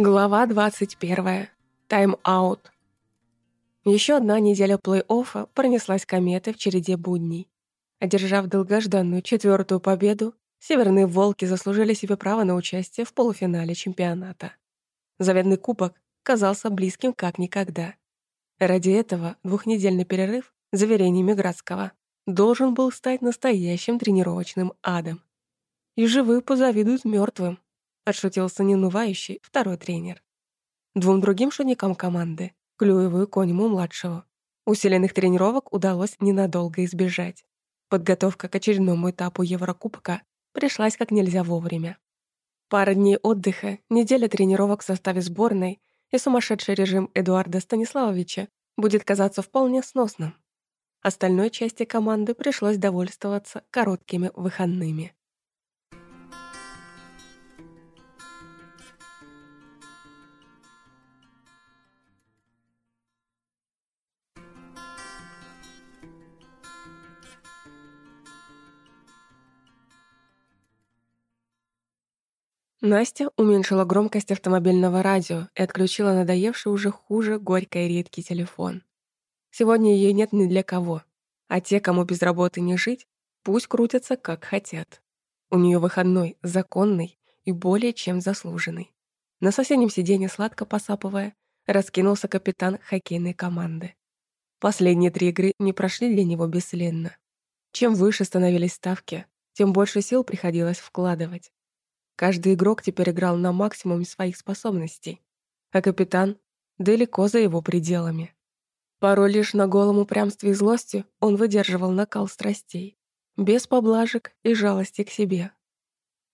Глава 21. Тайм-аут. Еще одна неделя плей-оффа пронеслась кометой в череде будней. Одержав долгожданную четвертую победу, северные «Волки» заслужили себе право на участие в полуфинале чемпионата. Заветный кубок казался близким как никогда. Ради этого двухнедельный перерыв, заверениями Градского, должен был стать настоящим тренировочным адом. И живые позавидуют мертвым отшутился неунывающий второй тренер. Двум другим шутникам команды, Клюеву и Конему-младшего, усиленных тренировок удалось ненадолго избежать. Подготовка к очередному этапу Еврокубка пришлась как нельзя вовремя. Пара дней отдыха, неделя тренировок в составе сборной и сумасшедший режим Эдуарда Станиславовича будет казаться вполне сносным. Остальной части команды пришлось довольствоваться короткими выходными. Настя уменьшила громкость автомобильного радио и отключила надоевший уже хуже горький и редкий телефон. Сегодня ее нет ни для кого, а те, кому без работы не жить, пусть крутятся как хотят. У нее выходной, законный и более чем заслуженный. На соседнем сиденье, сладко посапывая, раскинулся капитан хоккейной команды. Последние три игры не прошли для него бесследно. Чем выше становились ставки, тем больше сил приходилось вкладывать. Каждый игрок теперь играл на максимуме своих способностей, а капитан далеко за его пределами. Порой лишь на голом упрямстве и злости он выдерживал накал страстей, без поблажек и жалости к себе.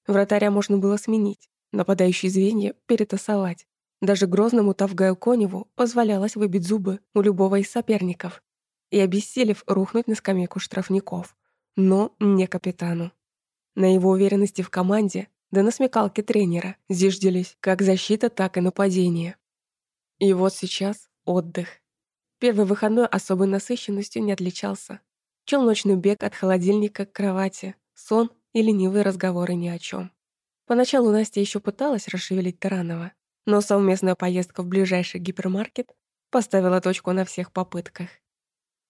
Вратаря можно было сменить, нападающие звенья перетасовать. Даже грозному Тавгаю Коневу позволялось выбить зубы у любого из соперников и, обессилев, рухнуть на скамейку штрафников. Но не капитану. На его уверенности в команде да на смекалке тренера зиждились как защита, так и нападение. И вот сейчас отдых. Первый выходной особой насыщенностью не отличался. Челночный бег от холодильника к кровати, сон и ленивые разговоры ни о чем. Поначалу Настя еще пыталась расшевелить Таранова, но совместная поездка в ближайший гипермаркет поставила точку на всех попытках.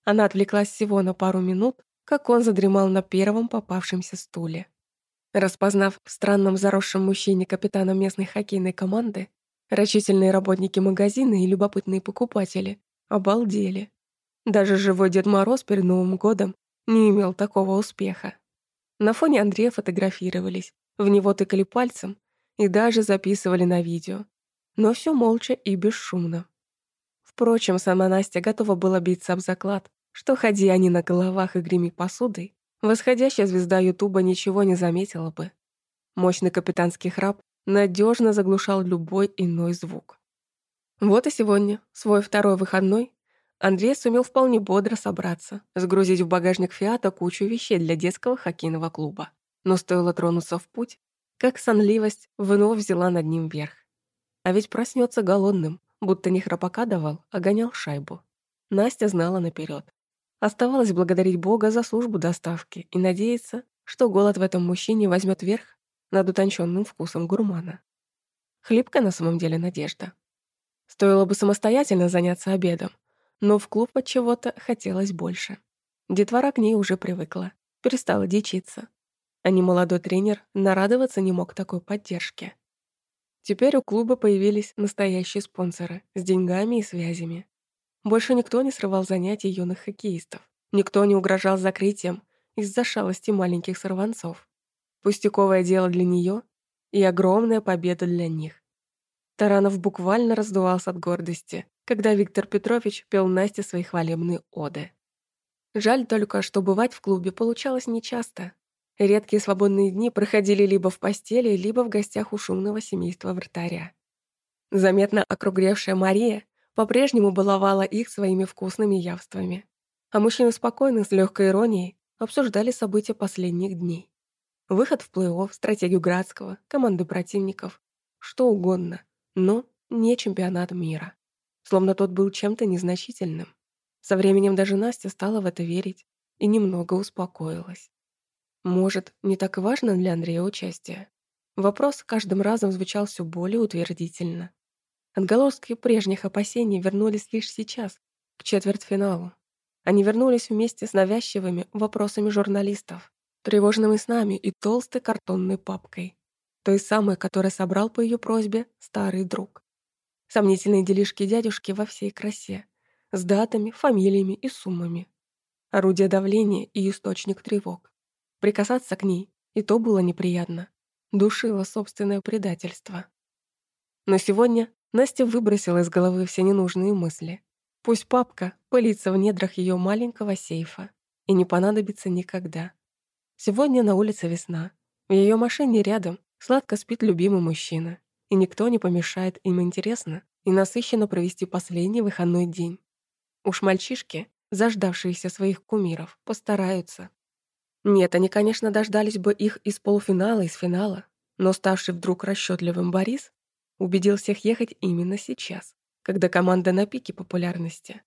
Она отвлеклась всего на пару минут, как он задремал на первом попавшемся стуле. Распознав в странном заросшем мужчине капитана местной хоккейной команды, рачительные работники магазина и любопытные покупатели обалдели. Даже живой Дед Мороз перед Новым годом не имел такого успеха. На фоне Андрея фотографировались, в него тыкали пальцем и даже записывали на видео. Но все молча и бесшумно. Впрочем, сама Настя готова была биться об заклад, что ходи они на головах и греми посудой, Восходящая звезда Ютуба ничего не заметила бы. Мощный капитанский храп надежно заглушал любой иной звук. Вот и сегодня, свой второй выходной, Андрей сумел вполне бодро собраться, сгрузить в багажник Фиата кучу вещей для детского хоккейного клуба. Но стоило тронуться в путь, как сонливость вновь взяла над ним верх. А ведь проснется голодным, будто не храпака давал, а гонял шайбу. Настя знала наперед. Оставалось благодарить Бога за службу доставки и надеяться, что голод в этом мужчине возьмет верх над утонченным вкусом гурмана. Хлипкая на самом деле надежда. Стоило бы самостоятельно заняться обедом, но в клуб от чего-то хотелось больше. Детвора к ней уже привыкла, перестала дичиться. А немолодой тренер нарадоваться не мог такой поддержке. Теперь у клуба появились настоящие спонсоры с деньгами и связями. Больше никто не срывал занятий юных хоккеистов. Никто не угрожал закрытием из-за шалости маленьких сорванцов. Пустяковое дело для нее и огромная победа для них. Таранов буквально раздувался от гордости, когда Виктор Петрович пел Насте свои хвалебные оды. Жаль только, что бывать в клубе получалось нечасто. Редкие свободные дни проходили либо в постели, либо в гостях у шумного семейства вратаря. Заметно округлевшая Мария по-прежнему баловала их своими вкусными явствами. А мужчины спокойно, с легкой иронией, обсуждали события последних дней. Выход в плей-офф, стратегию Градского, команды противников, что угодно, но не чемпионат мира. Словно тот был чем-то незначительным. Со временем даже Настя стала в это верить и немного успокоилась. Может, не так важно для Андрея участие? Вопрос каждым разом звучал все более утвердительно. Отголоски прежних опасений вернулись лишь сейчас, к четвертьфиналу. Они вернулись вместе с навязчивыми вопросами журналистов, тревожными снами и толстой картонной папкой. Той самой, которую собрал по ее просьбе старый друг. Сомнительные делишки дядюшки во всей красе, с датами, фамилиями и суммами. Орудие давления и источник тревог. Прикасаться к ней и то было неприятно. Душило собственное предательство. Но сегодня Настя выбросила из головы все ненужные мысли. Пусть папка пылится в недрах ее маленького сейфа и не понадобится никогда. Сегодня на улице весна. В ее машине рядом сладко спит любимый мужчина, и никто не помешает им интересно и насыщенно провести последний выходной день. Уж мальчишки, заждавшиеся своих кумиров, постараются. Нет, они, конечно, дождались бы их из полуфинала, из финала, но ставший вдруг расчетливым Борис убедил всех ехать именно сейчас, когда команда на пике популярности.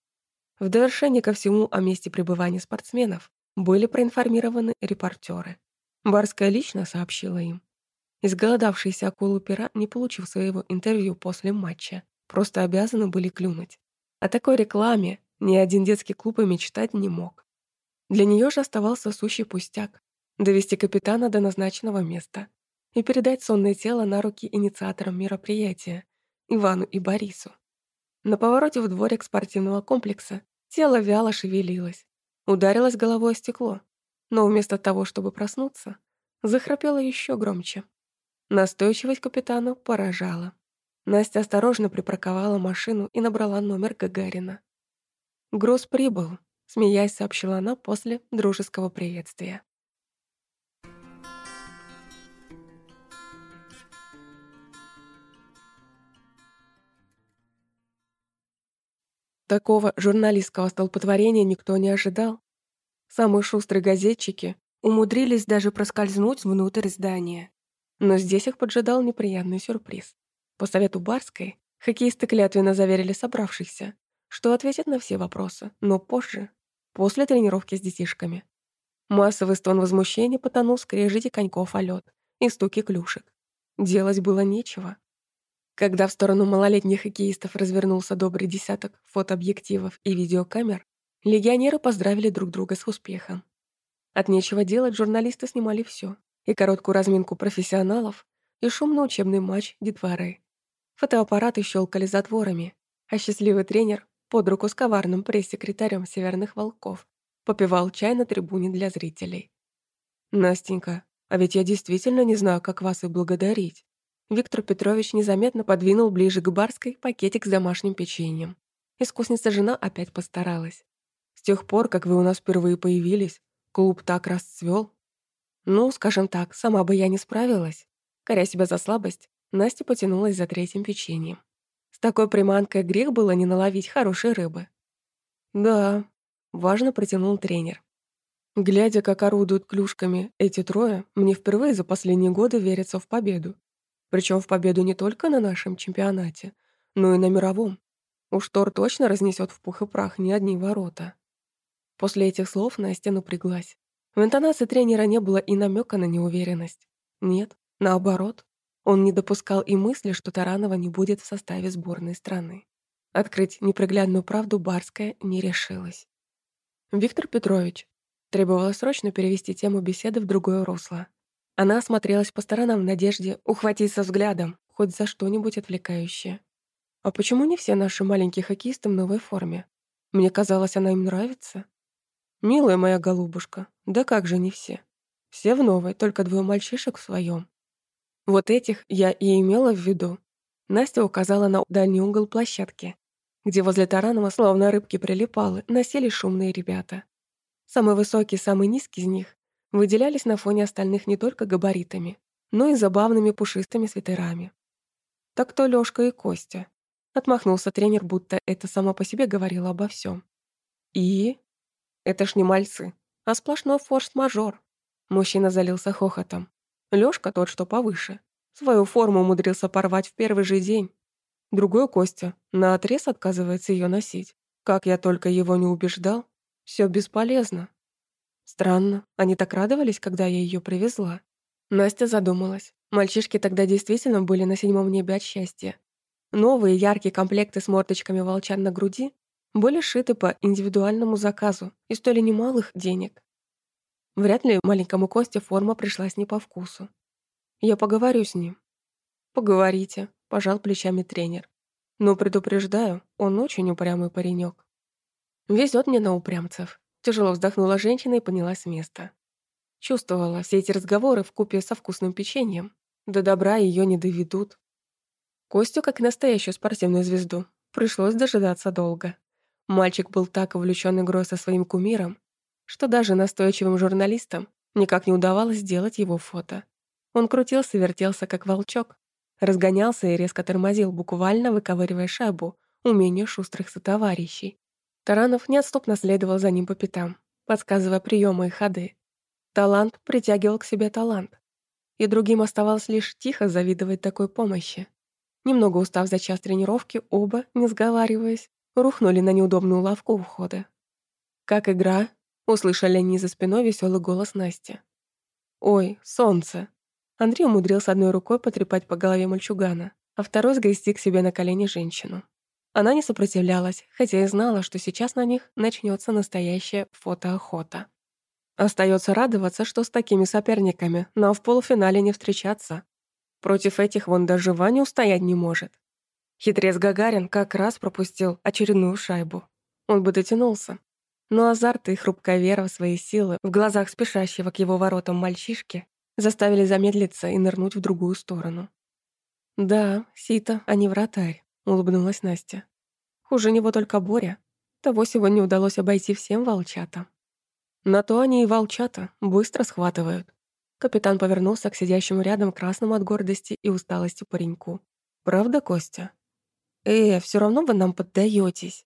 В довершение ко всему о месте пребывания спортсменов были проинформированы репортеры. Барская лично сообщила им. Изголодавшиеся акулы пера, не получив своего интервью после матча, просто обязаны были клюнуть. О такой рекламе ни один детский клуб и мечтать не мог. Для нее же оставался сущий пустяк — довести капитана до назначенного места, и передать сонное тело на руки инициаторам мероприятия, Ивану и Борису. На повороте в дворик спортивного комплекса тело вяло шевелилось, ударилось головой о стекло, но вместо того, чтобы проснуться, захрапело еще громче. Настойчивость капитану поражала. Настя осторожно припарковала машину и набрала номер Гагарина. «Груз прибыл», — смеясь сообщила она после дружеского приветствия. Такого журналистского столпотворения никто не ожидал. Самые шустрые газетчики умудрились даже проскользнуть внутрь здания. Но здесь их поджидал неприятный сюрприз. По совету Барской хоккеисты клятвенно заверили собравшихся, что ответят на все вопросы, но позже, после тренировки с детишками. Массовый стон возмущения потонул в скрежете коньков о лёд и стуки клюшек. Делать было нечего. Когда в сторону малолетних хоккеистов развернулся добрый десяток фотообъективов и видеокамер, легионеры поздравили друг друга с успехом. От нечего делать журналисты снимали все: и короткую разминку профессионалов, и шумный учебный матч детворы. Фотоаппараты щелкали затворами, а счастливый тренер под руку с коварным пресс-секретарем «Северных волков» попивал чай на трибуне для зрителей. «Настенька, а ведь я действительно не знаю, как вас и благодарить», Виктор Петрович незаметно подвинул ближе к барской пакетик с домашним печеньем. Искусница жена опять постаралась. С тех пор, как вы у нас впервые появились, клуб так расцвел. Ну, скажем так, сама бы я не справилась. Коря себя за слабость, Настя потянулась за третьим печеньем. С такой приманкой грех было не наловить хорошей рыбы. Да, важно протянул тренер. Глядя, как орудуют клюшками эти трое, мне впервые за последние годы верится в победу. Причем в победу не только на нашем чемпионате, но и на мировом. Уж Тор точно разнесет в пух и прах не одни ворота. После этих слов Настя напряглась. В интонации тренера не было и намека на неуверенность. Нет, наоборот. Он не допускал и мысли, что Таранова не будет в составе сборной страны. Открыть неприглядную правду Барская не решилась. «Виктор Петрович», требовало срочно перевести тему беседы в другое русло. Она осмотрелась по сторонам в надежде ухватиться взглядом, хоть за что-нибудь отвлекающее. А почему не все наши маленькие хоккеисты в новой форме? Мне казалось, она им нравится. Милая моя голубушка, да как же не все? Все в новой, только двое мальчишек в своем. Вот этих я и имела в виду. Настя указала на дальний угол площадки, где возле Таранова, словно рыбки прилипалы, носили шумные ребята. Самый высокий, самый низкий из них выделялись на фоне остальных не только габаритами, но и забавными пушистыми свитерами. Так то Лёшка и Костя. Отмахнулся тренер, будто это само по себе говорило обо всем. И? Это ж не мальцы, а сплошной форс-мажор. Мужчина залился хохотом. Лёшка тот, что повыше. Свою форму умудрился порвать в первый же день. Другой Костя наотрез отказывается ее носить. Как я только его не убеждал, все бесполезно. Странно, они так радовались, когда я ее привезла. Настя задумалась. Мальчишки тогда действительно были на седьмом небе от счастья. Новые яркие комплекты с мордочками волчан на груди были шиты по индивидуальному заказу и стоили немалых денег. Вряд ли маленькому Косте форма пришлась не по вкусу. Я поговорю с ним. Поговорите, пожал плечами тренер. Но предупреждаю, он очень упрямый паренек. Везет мне на упрямцев. Тяжело вздохнула женщина и поднялась с места. Чувствовала все эти разговоры в купе со вкусным печеньем. До добра ее не доведут. Костю, как настоящую спортивную звезду, пришлось дожидаться долго. Мальчик был так увлечен игрой со своим кумиром, что даже настойчивым журналистам никак не удавалось сделать его фото. Он крутился, вертелся, как волчок, разгонялся и резко тормозил, буквально выковыривая шайбу умения шустрых сотоварищей. Таранов неотступно следовал за ним по пятам, подсказывая приемы и ходы. Талант притягивал к себе талант. И другим оставалось лишь тихо завидовать такой помощи. Немного устав за час тренировки, оба, не сговариваясь, рухнули на неудобную лавку у входа. «Как игра?» — услышали они за спиной веселый голос Насти. «Ой, солнце!» Андрей умудрился одной рукой потрепать по голове мальчугана, а второй сгрести к себе на колени женщину. Она не сопротивлялась, хотя и знала, что сейчас на них начнется настоящая фотоохота. Остается радоваться, что с такими соперниками нам в полуфинале не встречаться. Против этих вон даже Ваня устоять не может. Хитрец Гагарин как раз пропустил очередную шайбу. Он бы дотянулся. Но азарт и хрупкая вера в свои силы в глазах спешащего к его воротам мальчишки заставили замедлиться и нырнуть в другую сторону. «Да, Сита, а не вратарь», — улыбнулась Настя. «Хуже него только Боря. Того сегодня удалось обойти всем волчатам». На то они и волчата, быстро схватывают. Капитан повернулся к сидящему рядом красному от гордости и усталости пареньку. «Правда, Костя?» «Э, все равно вы нам поддаетесь.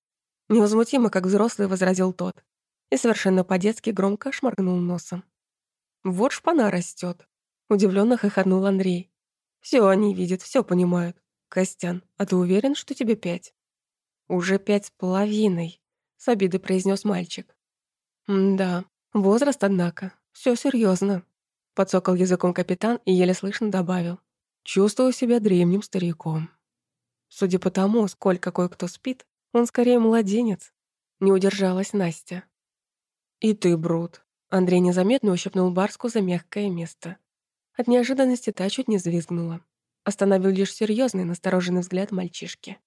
Невозмутимо, как взрослый, возразил тот. И совершенно по-детски громко шморгнул носом. «Вот шпана растет. Удивленно хохотнул Андрей. Все они видят, все понимают. Костян, а ты уверен, что тебе пять?» «Уже пять с половиной», — с обидой произнес мальчик. «Да, возраст, однако, все серьезно. Подсокал языком капитан и еле слышно добавил. «Чувствую себя древним стариком». Судя по тому, сколько кое-кто спит, он скорее младенец. Не удержалась Настя. «И ты, Брут». Андрей незаметно ущипнул Барску за мягкое место. От неожиданности та чуть не взвизгнула. Остановил лишь серьезный, настороженный взгляд мальчишки.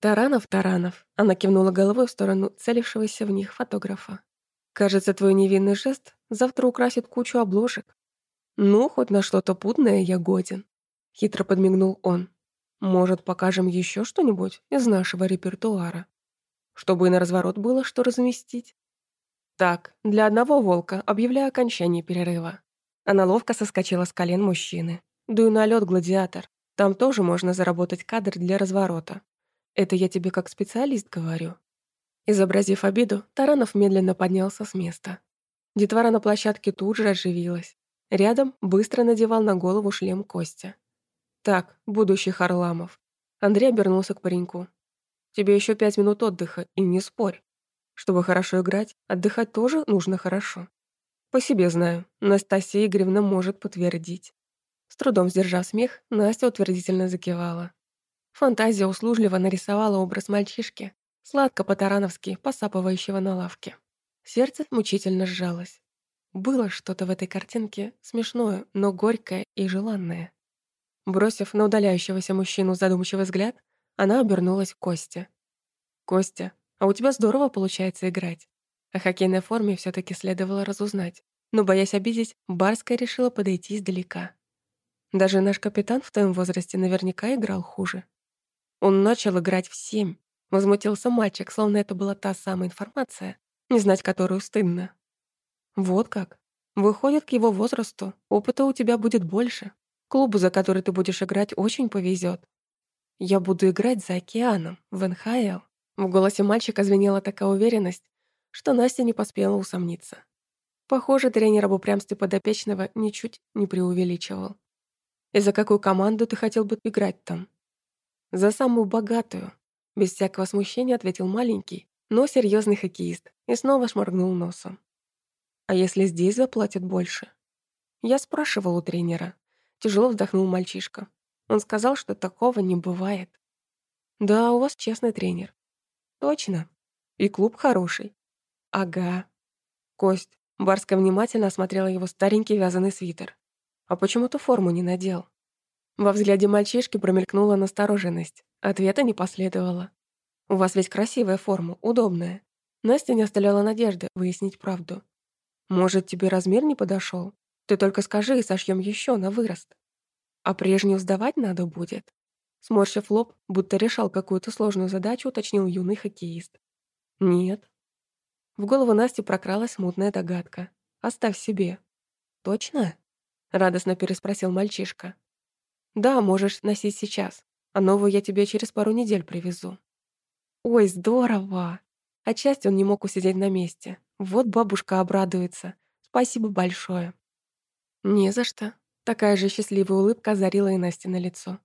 «Таранов, Таранов!» Она кивнула головой в сторону целившегося в них фотографа. «Кажется, твой невинный жест завтра украсит кучу обложек. «Ну, хоть на что-то путное я годен», — хитро подмигнул он. «Может, покажем еще что-нибудь из нашего репертуара? Чтобы и на разворот было что разместить?» «Так, для одного волка объявляю окончание перерыва». Она ловко соскочила с колен мужчины. «Дуй на лед, гладиатор. Там тоже можно заработать кадр для разворота. Это я тебе как специалист говорю». Изобразив обиду, Таранов медленно поднялся с места. Детвора на площадке тут же оживилась. Рядом быстро надевал на голову шлем Костя. «Так, будущий Харламов». Андрей обернулся к пареньку. «Тебе еще пять минут отдыха, и не спорь. Чтобы хорошо играть, отдыхать тоже нужно хорошо. По себе знаю, Настасья Игоревна может подтвердить». С трудом сдержав смех, Настя утвердительно закивала. Фантазия услужливо нарисовала образ мальчишки, сладко по-тарановски посапывающего на лавке. Сердце мучительно сжалось. Было что-то в этой картинке смешное, но горькое и желанное. Бросив на удаляющегося мужчину задумчивый взгляд, она обернулась к Косте. «Костя, а у тебя здорово получается играть». О хоккейной форме все таки следовало разузнать, но, боясь обидеть, Барская решила подойти издалека. Даже наш капитан в твоем возрасте наверняка играл хуже. Он начал играть в семь. Возмутился мальчик, словно это была та самая информация, не знать которую стыдно. Вот как. Выходит, к его возрасту опыта у тебя будет больше. Клубу, за который ты будешь играть, очень повезет. Я буду играть за океаном, в НХЛ. В голосе мальчика звенела такая уверенность, что Настя не поспела усомниться. Похоже, тренер об упрямстве подопечного ничуть не преувеличивал. «И за какую команду ты хотел бы играть там?» «За самую богатую», — без всякого смущения ответил маленький, но серьезный хоккеист и снова шморгнул носом. А если здесь заплатят больше? Я спрашивал у тренера. Тяжело вздохнул мальчишка. Он сказал, что такого не бывает. Да, у вас честный тренер. Точно. И клуб хороший. Ага. Кость. Барская внимательно осмотрела его старенький вязаный свитер. А почему ты форму не надел? Во взгляде мальчишки промелькнула настороженность. Ответа не последовало. «У вас ведь красивая форма, удобная». Настя не оставляла надежды выяснить правду. «Может, тебе размер не подошел? Ты только скажи и сошьем еще на вырост. А прежнюю сдавать надо будет». Сморщив лоб, будто решал какую-то сложную задачу, уточнил юный хоккеист. «Нет». В голову Насти прокралась мутная догадка. «Оставь себе». «Точно?» — радостно переспросил мальчишка. Да, можешь носить сейчас, а новую я тебе через пару недель привезу. Ой, здорово! Отчасти он не мог усидеть на месте. Вот бабушка обрадуется. Спасибо большое. Не за что. Такая же счастливая улыбка озарила и Насте на лицо.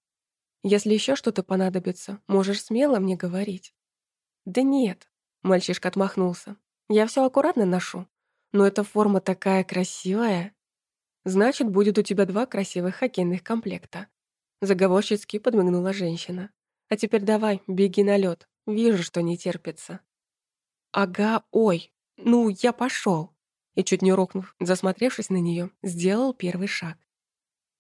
Если еще что-то понадобится, можешь смело мне говорить. Да нет, мальчишка отмахнулся. Я все аккуратно ношу. Но эта форма такая красивая. Значит, будет у тебя два красивых хоккейных комплекта. Заговорщицки подмигнула женщина. «А теперь давай, беги на лед. Вижу, что не терпится». «Ага, ой, ну, я пошел. И чуть не рухнув, засмотревшись на нее, сделал первый шаг.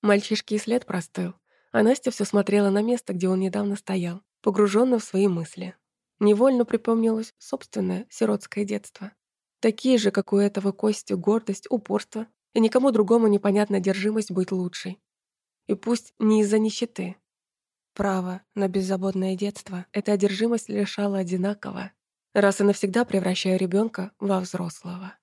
Мальчишки и след простыл, а Настя все смотрела на место, где он недавно стоял, погруженно в свои мысли. Невольно припомнилось собственное сиротское детство. Такие же, как у этого Кости, гордость, упорство и никому другому непонятная держимость быть лучшей. И пусть не из-за нищеты. Право на беззаботное детство эта одержимость лишала одинаково, раз и навсегда превращая ребенка во взрослого.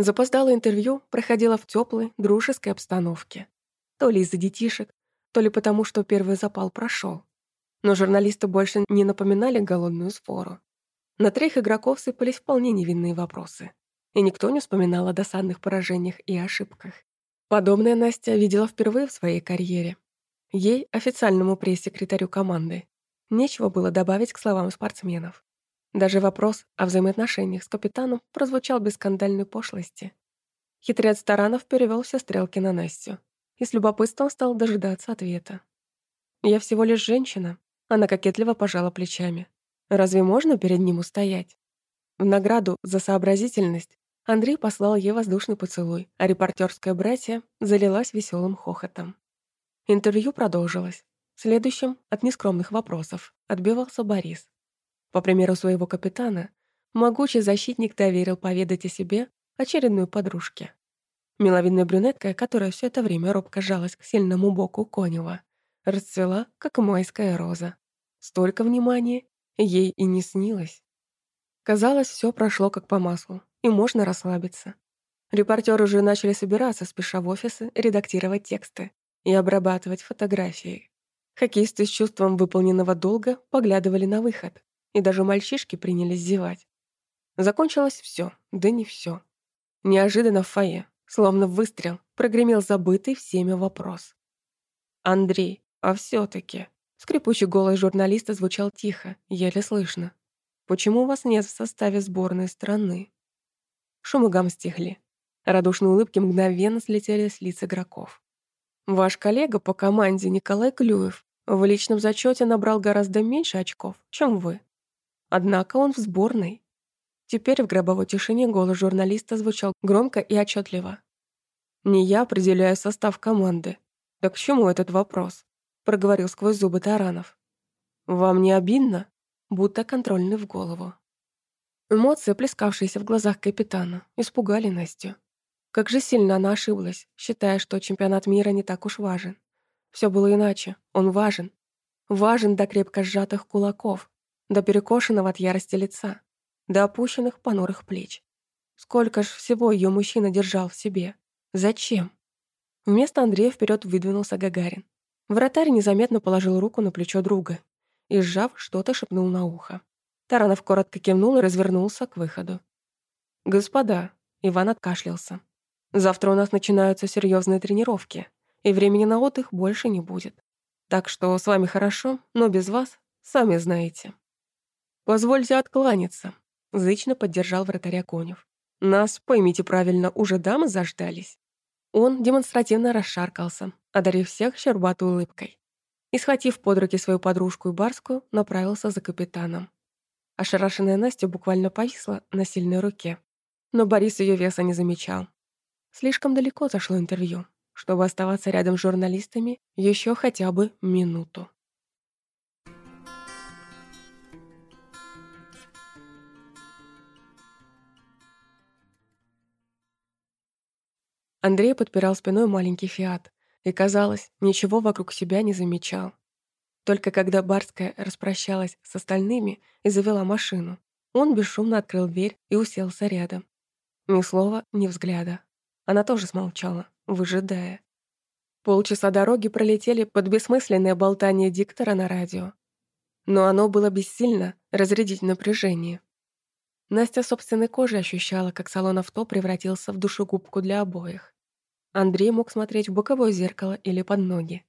Запоздалое интервью проходило в теплой, дружеской обстановке. То ли из-за детишек, то ли потому, что первый запал прошел. Но журналисты больше не напоминали голодную сфору. На трех игроков сыпались вполне невинные вопросы. И никто не вспоминал о досадных поражениях и ошибках. Подобное Настя видела впервые в своей карьере. Ей, официальному пресс-секретарю команды, нечего было добавить к словам спортсменов. Даже вопрос о взаимоотношениях с капитаном прозвучал без скандальной пошлости. Хитрец Таранов перевел все стрелки на Настю и с любопытством стал дожидаться ответа. «Я всего лишь женщина», — она кокетливо пожала плечами. «Разве можно перед ним устоять?» В награду за сообразительность Андрей послал ей воздушный поцелуй, а репортерское братье залилась веселым хохотом. Интервью продолжилось. Следующим, от нескромных вопросов, отбивался Борис. По примеру своего капитана, могучий защитник доверил поведать о себе очередной подружке. Миловидная брюнетка, которая все это время робко жалась к сильному боку Конева, расцвела, как майская роза. Столько внимания ей и не снилось. Казалось, все прошло как по маслу, и можно расслабиться. Репортеры уже начали собираться, спеша в офисы, редактировать тексты и обрабатывать фотографии. Хоккеисты с чувством выполненного долга поглядывали на выход и даже мальчишки принялись зевать. Закончилось все, да не все. Неожиданно в фойе, словно выстрел, прогремел забытый всеми вопрос. «Андрей, а все таки Скрипучий голос журналиста звучал тихо, еле слышно. «Почему вас нет в составе сборной страны?» Шум и гам стихли. Радушные улыбки мгновенно слетели с лиц игроков. «Ваш коллега по команде Николай Клюев в личном зачете набрал гораздо меньше очков, чем вы. Однако он в сборной. Теперь в гробовой тишине голос журналиста звучал громко и отчетливо. «Не я определяю состав команды. Так к чему этот вопрос?» проговорил сквозь зубы Таранов. «Вам не обидно?» будто контрольный в голову. Эмоции, плескавшиеся в глазах капитана, испугали Настю. Как же сильно она ошиблась, считая, что чемпионат мира не так уж важен. Все было иначе, он важен. Важен до крепко сжатых кулаков, до перекошенного от ярости лица, до опущенных понурых плеч. Сколько ж всего ее мужчина держал в себе? Зачем? Вместо Андрея вперед выдвинулся Гагарин. Вратарь незаметно положил руку на плечо друга и, сжав, что-то шепнул на ухо. Таранов коротко кивнул и развернулся к выходу. «Господа», — Иван откашлялся, — «завтра у нас начинаются серьезные тренировки, и времени на отдых больше не будет. Так что с вами хорошо, но без вас, сами знаете. Позвольте откланяться, зычно поддержал вратаря Конев. Нас, поймите правильно, уже дамы заждались. Он демонстративно расшаркался, одарив всех щербатой улыбкой. И, схватив под руки свою подружку и барскую, направился за капитаном. Ошарашенная Настя буквально повисла на сильной руке. Но Борис ее веса не замечал. Слишком далеко зашло интервью, чтобы оставаться рядом с журналистами еще хотя бы минуту. Андрей подпирал спиной маленький фиат и, казалось, ничего вокруг себя не замечал. Только когда Барская распрощалась с остальными и завела машину, он бесшумно открыл дверь и уселся рядом. Ни слова, ни взгляда. Она тоже смолчала, выжидая. Полчаса дороги пролетели под бессмысленное болтание диктора на радио. Но оно было бессильно разрядить напряжение. Настя собственной кожей ощущала, как салон авто превратился в душегубку для обоих. Андрей мог смотреть в боковое зеркало или под ноги.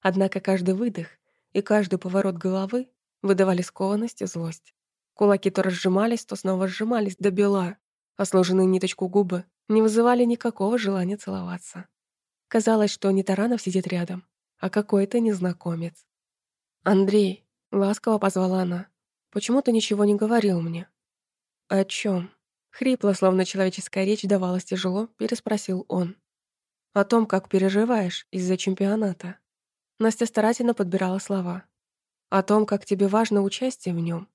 Однако каждый выдох и каждый поворот головы выдавали скованность и злость. Кулаки то разжимались, то снова сжимались до бела, а сложенные ниточку губы не вызывали никакого желания целоваться. Казалось, что не Таранов сидит рядом, а какой-то незнакомец. «Андрей», — ласково позвала она, — «почему ты ничего не говорил мне?» «О чем? Хрипло, словно человеческая речь давалась тяжело, переспросил он. «О том, как переживаешь из-за чемпионата». Настя старательно подбирала слова. «О том, как тебе важно участие в нем.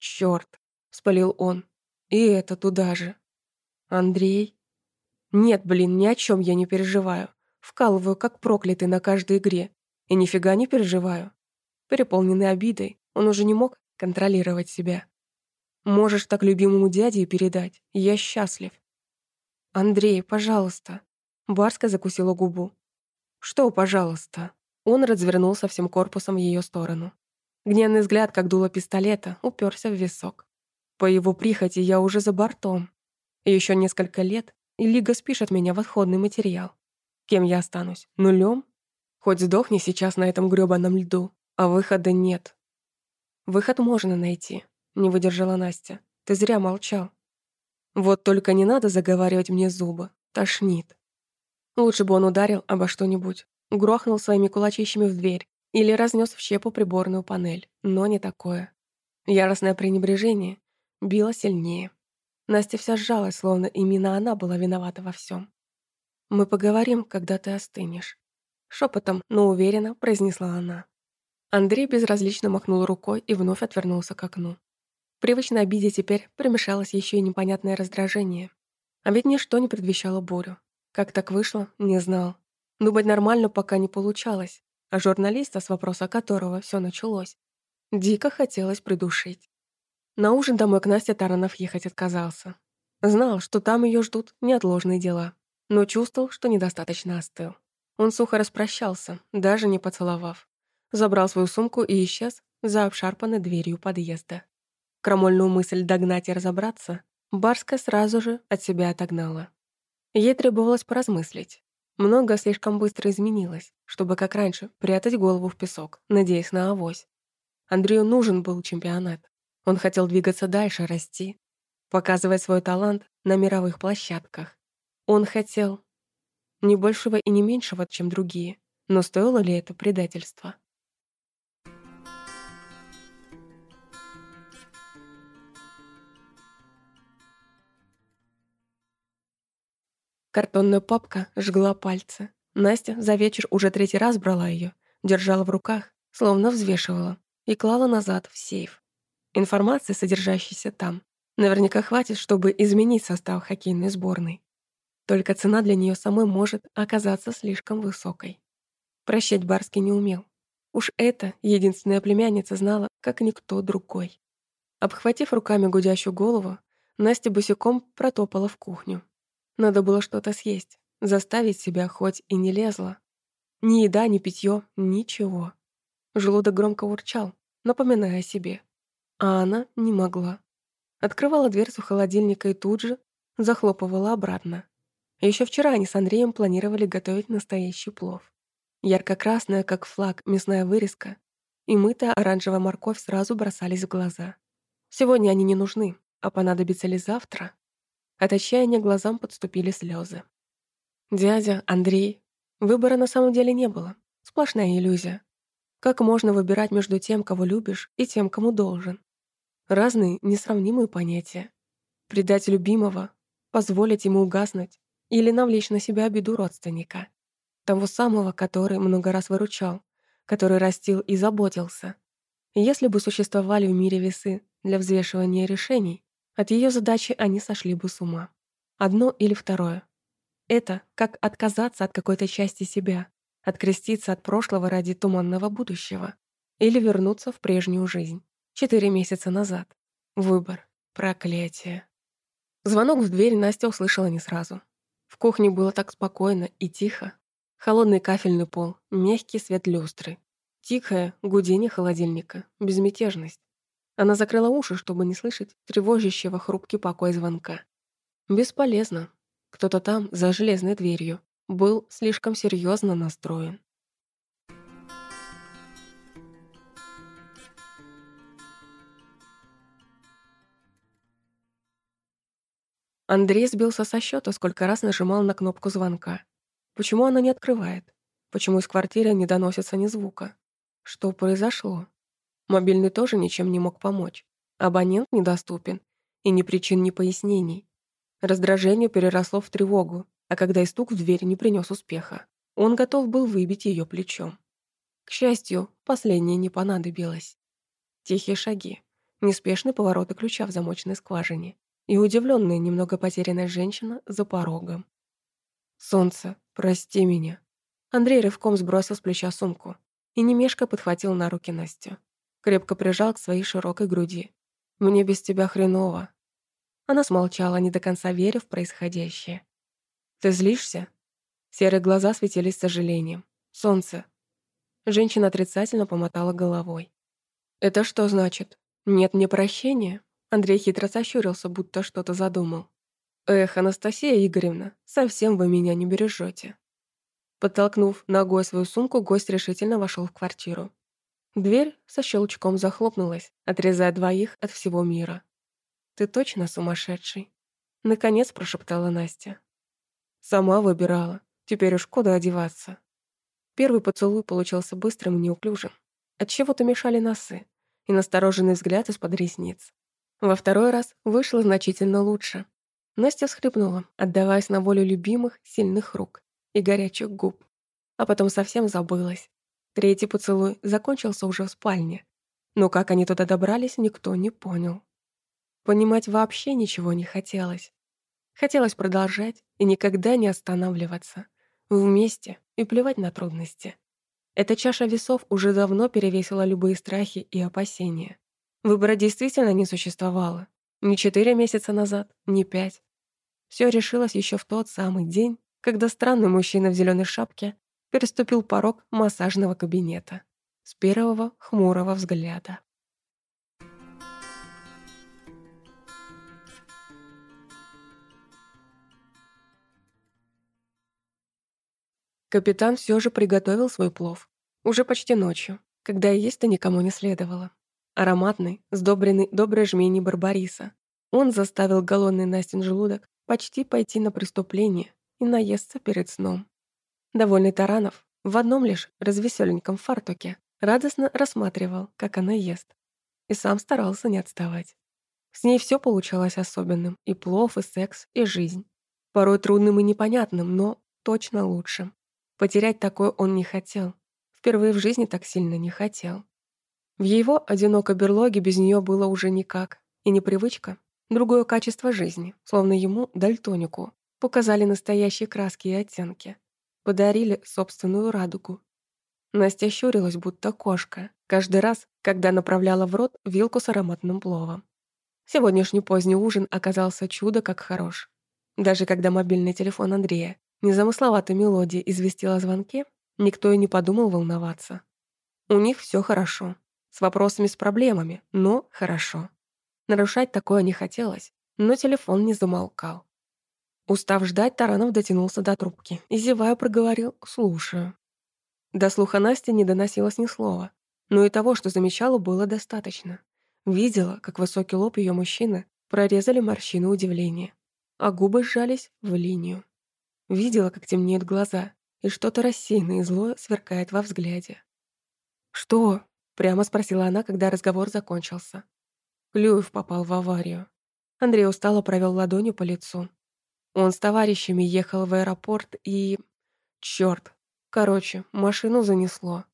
«Чёрт!» — спалил он. «И это туда же». «Андрей?» «Нет, блин, ни о чем я не переживаю. Вкалываю, как проклятый на каждой игре. И нифига не переживаю». Переполненный обидой, он уже не мог контролировать себя. «Можешь так любимому дяде передать. Я счастлив». «Андрей, пожалуйста». Барска закусила губу. «Что, пожалуйста?» Он развернулся всем корпусом в ее сторону. Гневный взгляд, как дуло пистолета, уперся в висок. По его прихоти я уже за бортом. Еще несколько лет, и Лига спишет меня в отходный материал. Кем я останусь? Нулем? Хоть сдохни сейчас на этом грёбаном льду, а выхода нет. Выход можно найти, не выдержала Настя. Ты зря молчал. Вот только не надо заговаривать мне зубы. Тошнит. Лучше бы он ударил обо что-нибудь, грохнул своими кулачищами в дверь или разнес в щепу приборную панель, но не такое. Яростное пренебрежение било сильнее. Настя вся сжалась, словно именно она была виновата во всем. «Мы поговорим, когда ты остынешь», — шепотом, но уверенно произнесла она. Андрей безразлично махнул рукой и вновь отвернулся к окну. Привычно обиде теперь примешалось еще и непонятное раздражение. А ведь ничто не предвещало бурю. Как так вышло, не знал. Думать нормально пока не получалось, а журналиста, с вопроса которого все началось, дико хотелось придушить. На ужин домой к Насте Таранов ехать отказался. Знал, что там ее ждут неотложные дела, но чувствовал, что недостаточно остыл. Он сухо распрощался, даже не поцеловав. Забрал свою сумку и исчез за обшарпанной дверью подъезда. Крамольную мысль догнать и разобраться Барска сразу же от себя отогнала. Ей требовалось поразмыслить. Много слишком быстро изменилось, чтобы, как раньше, прятать голову в песок, надеясь на авось. Андрею нужен был чемпионат. Он хотел двигаться дальше, расти, показывать свой талант на мировых площадках. Он хотел не большего и не меньшего, чем другие, но стоило ли это предательство? Картонная папка жгла пальцы. Настя за вечер уже третий раз брала ее, держала в руках, словно взвешивала, и клала назад в сейф. Информации, содержащейся там, наверняка хватит, чтобы изменить состав хоккейной сборной. Только цена для нее самой может оказаться слишком высокой. Прощать Барский не умел. Уж это единственная племянница знала, как никто другой. Обхватив руками гудящую голову, Настя босиком протопала в кухню. Надо было что-то съесть, заставить себя хоть и не лезла. Ни еда, ни питье, ничего. Желудок громко урчал, напоминая о себе. А она не могла. Открывала дверцу холодильника и тут же захлопывала обратно. Еще вчера они с Андреем планировали готовить настоящий плов. Ярко-красная, как флаг, мясная вырезка и мытая оранжевая морковь сразу бросались в глаза. Сегодня они не нужны, а понадобится ли завтра? От отчаяния глазам подступили слезы. Дядя, Андрей. Выбора на самом деле не было. Сплошная иллюзия. Как можно выбирать между тем, кого любишь, и тем, кому должен? Разные, несравнимые понятия. Предать любимого, позволить ему угаснуть или навлечь на себя беду родственника. Того самого, который много раз выручал, который растил и заботился. если бы существовали в мире весы для взвешивания решений, от ее задачи они сошли бы с ума. Одно или второе. Это как отказаться от какой-то части себя, откреститься от прошлого ради туманного будущего или вернуться в прежнюю жизнь. Четыре месяца назад. Выбор. Проклятие. Звонок в дверь Настя услышала не сразу. В кухне было так спокойно и тихо. Холодный кафельный пол, мягкий свет люстры. Тихое гудение холодильника, безмятежность. Она закрыла уши, чтобы не слышать тревожащего хрупкий покой звонка. Бесполезно. Кто-то там, за железной дверью, был слишком серьезно настроен. Андрей сбился со счета, сколько раз нажимал на кнопку звонка. Почему она не открывает? Почему из квартиры не доносится ни звука? Что произошло? Мобильный тоже ничем не мог помочь. Абонент недоступен. И ни причин, ни пояснений. Раздражение переросло в тревогу, а когда и стук в дверь не принес успеха, он готов был выбить ее плечом. К счастью, последнее не понадобилось. Тихие шаги, неспешный поворот ключа в замочной скважине и удивленная, немного потерянная женщина за порогом. «Солнце, прости меня». Андрей рывком сбросил с плеча сумку и немешко подхватил на руки Настю крепко прижал к своей широкой груди. «Мне без тебя хреново». Она смолчала, не до конца веря в происходящее. «Ты злишься?» Серые глаза светились сожалением. «Солнце». Женщина отрицательно помотала головой. «Это что значит? Нет мне прощения?» Андрей хитро сощурился, будто что-то задумал. «Эх, Анастасия Игоревна, совсем вы меня не бережете. Подтолкнув ногой свою сумку, гость решительно вошел в квартиру. Дверь со щелчком захлопнулась, отрезая двоих от всего мира. «Ты точно сумасшедший?» Наконец прошептала Настя. «Сама выбирала. Теперь уж куда одеваться?» Первый поцелуй получился быстрым и неуклюжим. Отчего-то мешали носы и настороженный взгляд из-под ресниц. Во второй раз вышло значительно лучше. Настя всхлипнула, отдаваясь на волю любимых, сильных рук и горячих губ. А потом совсем забылась, Третий поцелуй закончился уже в спальне. Но как они туда добрались, никто не понял. Понимать вообще ничего не хотелось. Хотелось продолжать и никогда не останавливаться. Вместе и плевать на трудности. Эта чаша весов уже давно перевесила любые страхи и опасения. Выбора действительно не существовало. Ни четыре месяца назад, ни пять. Все решилось еще в тот самый день, когда странный мужчина в зеленой шапке переступил порог массажного кабинета с первого хмурого взгляда. Капитан все же приготовил свой плов. Уже почти ночью, когда есть-то никому не следовало. Ароматный, сдобренный доброй жмени барбариса. Он заставил голодный Настин желудок почти пойти на преступление и наесться перед сном. Довольный Таранов в одном лишь развеселеньком фартуке радостно рассматривал, как она ест. И сам старался не отставать. С ней все получалось особенным. И плов, и секс, и жизнь. Порой трудным и непонятным, но точно лучшим. Потерять такое он не хотел. Впервые в жизни так сильно не хотел. В его одинокой берлоге без нее было уже никак. И непривычка. Другое качество жизни, словно ему, дальтонику, показали настоящие краски и оттенки подарили собственную радугу. Настя щурилась, будто кошка, каждый раз, когда направляла в рот вилку с ароматным пловом. Сегодняшний поздний ужин оказался чудо как хорош. Даже когда мобильный телефон Андрея незамысловатой мелодии известил о звонке, никто и не подумал волноваться. У них все хорошо. С вопросами, с проблемами, но хорошо. Нарушать такое не хотелось, но телефон не замолкал. Устав ждать, Таранов дотянулся до трубки и, зевая, проговорил «слушаю». До слуха Насти не доносилось ни слова, но и того, что замечала, было достаточно. Видела, как высокий лоб ее мужчины прорезали морщины удивления, а губы сжались в линию. Видела, как темнеют глаза, и что-то рассеянное и злое сверкает во взгляде. «Что?» — прямо спросила она, когда разговор закончился. Клюев попал в аварию. Андрей устало провел ладонью по лицу. Он с товарищами ехал в аэропорт и... Чёрт, Короче, машину занесло.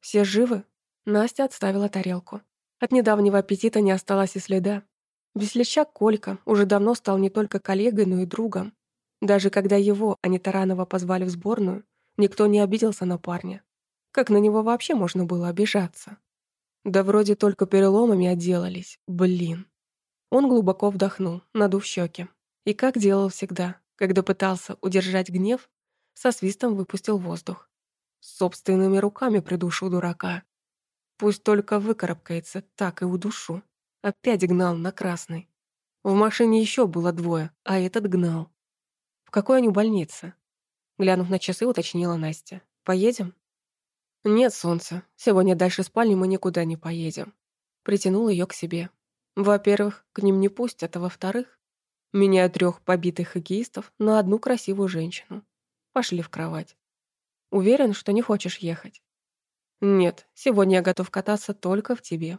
Все живы? Настя отставила тарелку. От недавнего аппетита не осталось и следа. Весельчак Колька уже давно стал не только коллегой, но и другом. Даже когда его, а не Таранова, позвали в сборную, никто не обиделся на парня. Как на него вообще можно было обижаться? Да вроде только переломами отделались. Блин. Он глубоко вдохнул, надув щеки. И как делал всегда, когда пытался удержать гнев, со свистом выпустил воздух. Собственными руками придушу дурака. Пусть только выкарабкается, так и удушу. Опять гнал на красный. В машине еще было двое, а этот гнал. В какой они больнице? Глянув на часы, уточнила Настя. Поедем? Нет, солнце. Сегодня дальше спальни мы никуда не поедем. Притянул ее к себе. Во-первых, к ним не пустят, а во-вторых, меняю трех побитых хоккеистов на одну красивую женщину. Пошли в кровать. Уверен, что не хочешь ехать? Нет, сегодня я готов кататься только в тебе.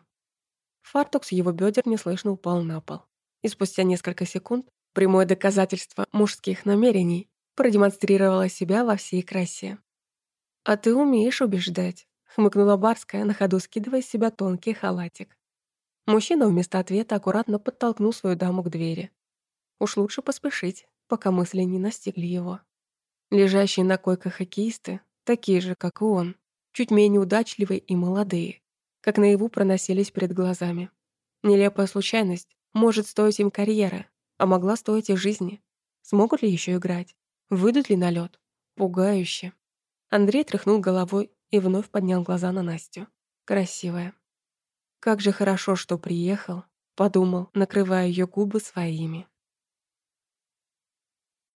Фартук с его бедер неслышно упал на пол. И спустя несколько секунд прямое доказательство мужских намерений продемонстрировало себя во всей красе. «А ты умеешь убеждать», — хмыкнула Барская, на ходу скидывая с себя тонкий халатик. Мужчина вместо ответа аккуратно подтолкнул свою даму к двери. Уж лучше поспешить, пока мысли не настигли его. Лежащие на койках хоккеисты, такие же, как и он, чуть менее удачливые и молодые, как наяву проносились перед глазами. Нелепая случайность может стоить им карьеры, а могла стоить и жизни. Смогут ли еще играть? Выйдут ли на лед? Пугающе. Андрей тряхнул головой и вновь поднял глаза на Настю. Красивая. Как же хорошо, что приехал, подумал, накрывая ее губы своими.